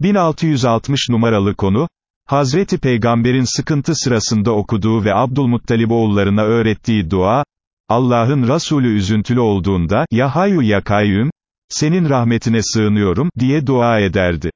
1660 numaralı konu, Hazreti Peygamber'in sıkıntı sırasında okuduğu ve Abdülmuttalib oğullarına öğrettiği dua, Allah'ın Resulü üzüntülü olduğunda, Ya Hayyu Ya Kayyum, senin rahmetine sığınıyorum, diye dua ederdi.